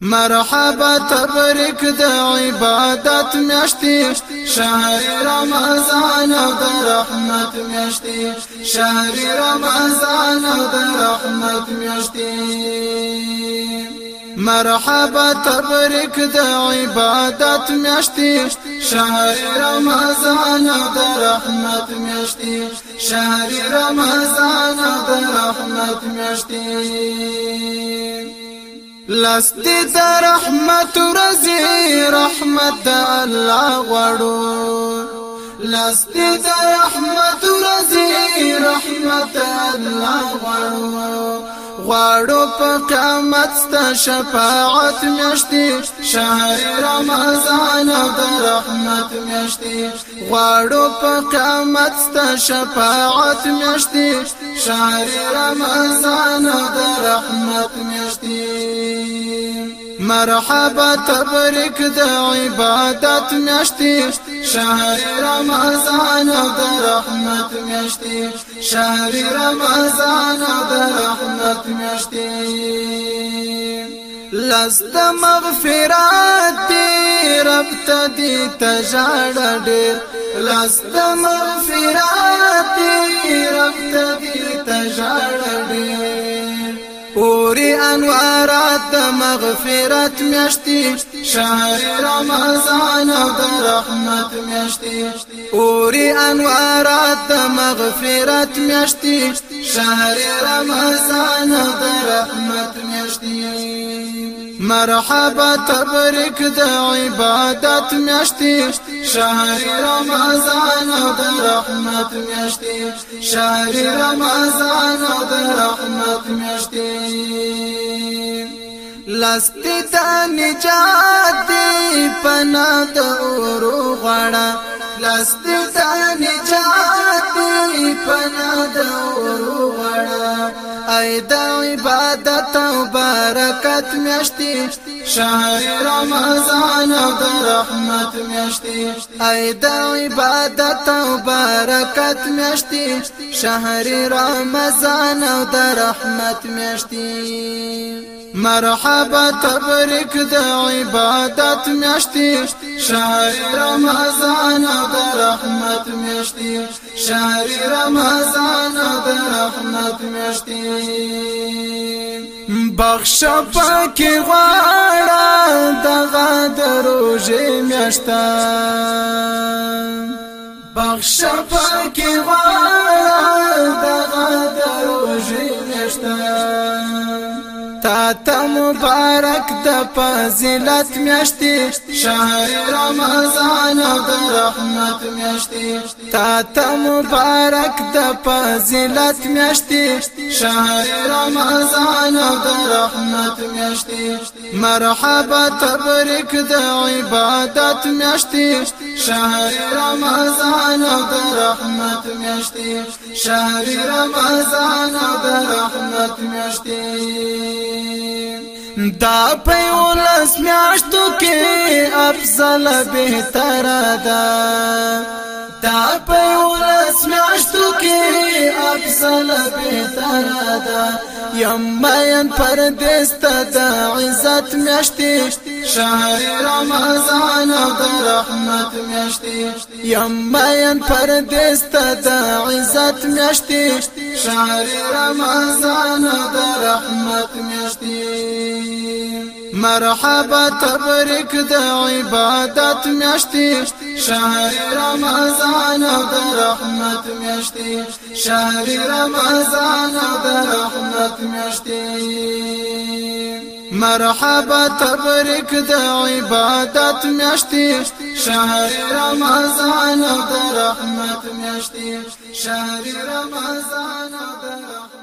مرحبا تبرك د عبادت مشتي شهر رمضان او د رحمت مشتي شهر رمضان او د رحمت مشتي مرحبا تبرك د عبادت مشتي شهر رمضان او د رحمت مشتي شهر رمضان او د رحمت مشتي لست د رحمت رزي رحمت الله غړو لست د رحمت رزي رحمت الله غړو غواړو په قامت ست شفاعت میشتې شهر رمضان د رحمت میشتې غواړو په قامت ست شفاعت میشتې شهر رمضان د رحمت میشتې مرحبا تبرك د عبادت میشتي شهر رمضان د رحمت میشتي شهر رمضان د رحمت میشتي لست مغفرات رب تدي دی لست مغفرات رب پوری انوارات د مغفرت میشتی شهر رمضان او د رحمت میشتی پوری انوارات د مغفرت میشتی شهر رمضان او د رحمت میشتی مرحبا تبریک د عبادت میاشتې شهر رمضان او د رحمت میاشتې شهر رمضان او د رحمت میاشتې لستې ته نجات دی پنا د اورو غړا لاس دې ته نجات دې پنا دور وړا اې د عبادت او برکت میشتي شهر رمضان او د رحمت میشتي اې د عبادت او برکت میشتي شهر رمضان او د رحمت میشتي مرحبا تبریک د عبادت میشتي شهر رمضان د رحمت میشتي شهر رمضان د رحمت میشتي بخش پاک غواړه دغه دروژې میشتان بخش پاک غواړه دغه دروژې میشتان تا ته مبارک د فضیلت میاشتې شهر رمضان د رحمت میاشتې تا ته مبارک د فضیلت میاشتې شهر رمضان د رحمت میاشتې مرحبا تبریک د عبادت میاشتې شهر رمضان د رحمت میاشتې شهر رمضان د رحمت میاشتې دا پیولس میاشتو کې افضل بهتر ده دا پیولس میاشتو کې افضل بهتر ده یم مین پردست د عزت میاشتې شهر رمضان او د رحمت میاشتې یم مین پردست د عزت میاشتې شعر رمضان درحمت مشتي مرحبا تبرك د عبادت مشتي شهر رمضان درحمت مشتي شهر رمضان درحمت مشتي مرحبا تبرك د عبادت مشتي شهر رمضان د رحمت میاشتې شهر رمضان د رحمت